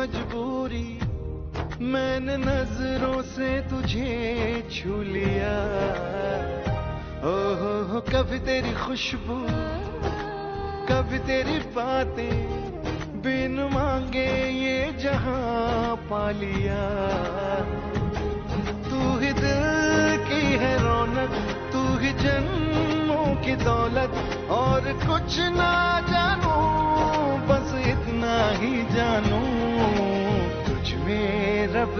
मजबूरी, मैंने नज़रों से तुझे छू लिया। ओ हो, कभी तेरी खुशबू, कभी तेरी बातें बिन मांगे ये जहाँ पा लिया। तू ही दिल की है रौनक, तू ही जन्मों की दौलत, और कुछ ना जानू, बस इतना ही जानू।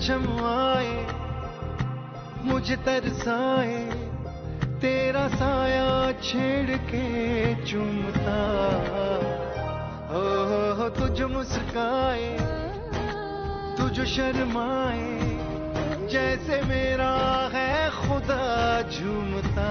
छम छम आए मुझे तरसाए, तेरा साया छेड़ के चुमता हो हो, तुझ मुस्काए, तुझ शर्माए, जैसे मेरा है खुदा झूमता।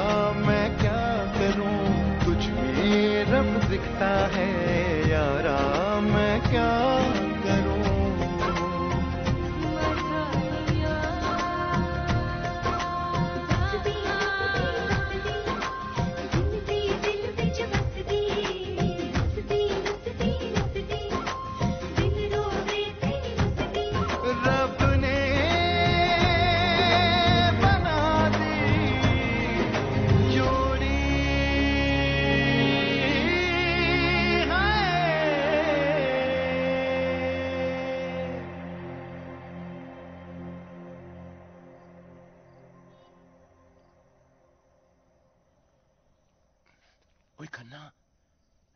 ओए खन्ना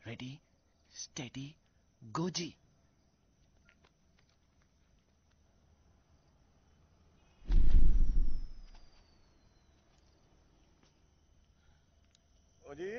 रेडी स्टेडी गोजी ओ जी